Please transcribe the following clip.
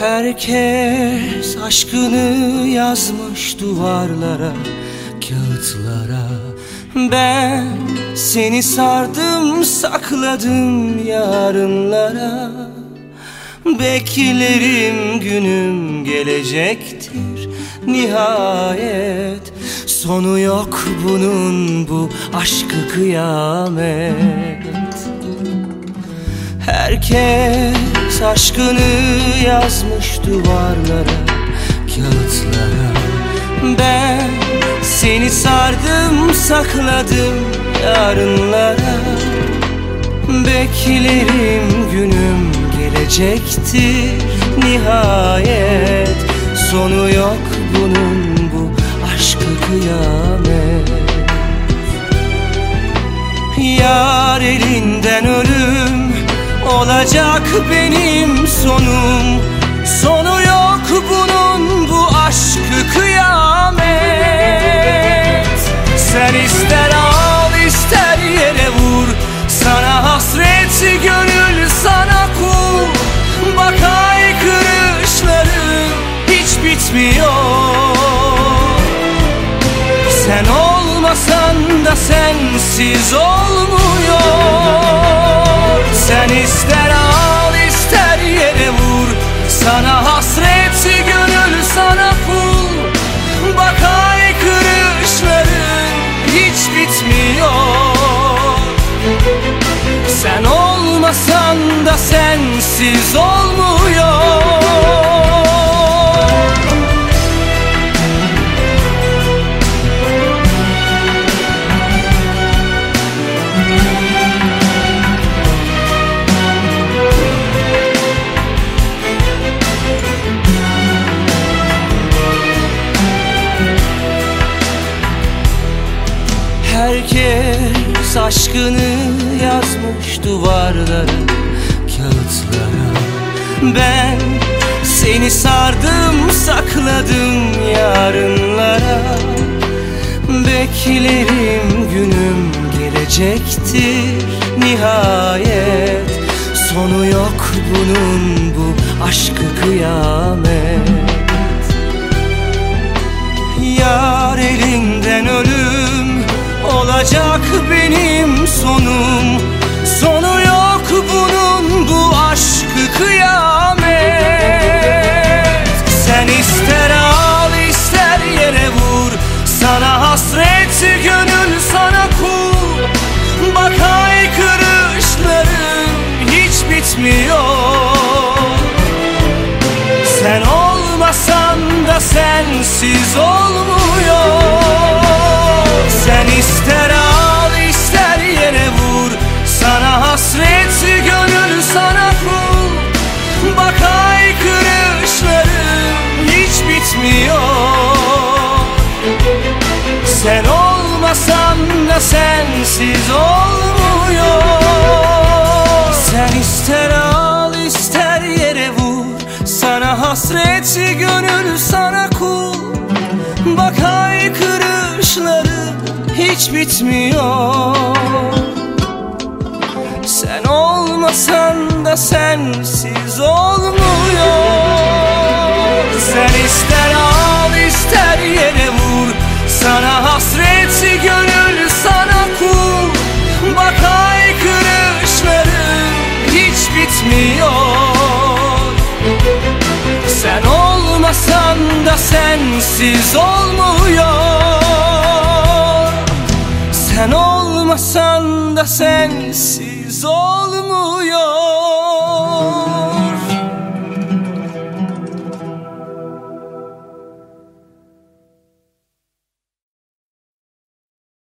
Herkes aşkını yazmış duvarlara, kağıtlara. Ben seni sardım, sakladım yarınlara Beklerim günüm gelecektir. Nihayet Sonu yok bunun bu aşkı kıyamet. Herkes aşkını yazmış duvarlara, kağıtlara. Ben seni sardım, sakladım yarınlara. Beklerim günüm gelecektir nihayet. Sonu yok bunun bu aşkı kıyamet. Yar elinden ölüm olacak benim sonum. Sonu yok bunun bu aşkı kıyamet da sensiz olmuyor. Sen ister al ister yere vur. Sana hasret gönül sana kul. Bak haykırışların hiç bitmiyor. Sen olmasan da sensiz olmuyor Herkes aşkını yazmış duvarlara, kağıtlara. Ben seni sardım, sakladım yarınlara. Beklerim günüm gelecektir nihayet. Sonu yok bunun bu aşkı kıyamet olacak benim sonum. Sonu yok bunun bu aşkı kıyamet. Sen ister al ister yere vur. Sana hasret gönül sana kul Bak haykırışların hiç bitmiyor. Sen olmasan da sensiz olmuyor sensiz olmuyor. Sen ister al ister yere vur. Sana hasret gönül sana kul. Bak haykırışları hiç bitmiyor. Sen olmasan da sensiz hiç bitmiyor sen olmasan da sensiz olmuyor. Sen olmasan da sensiz olmuyor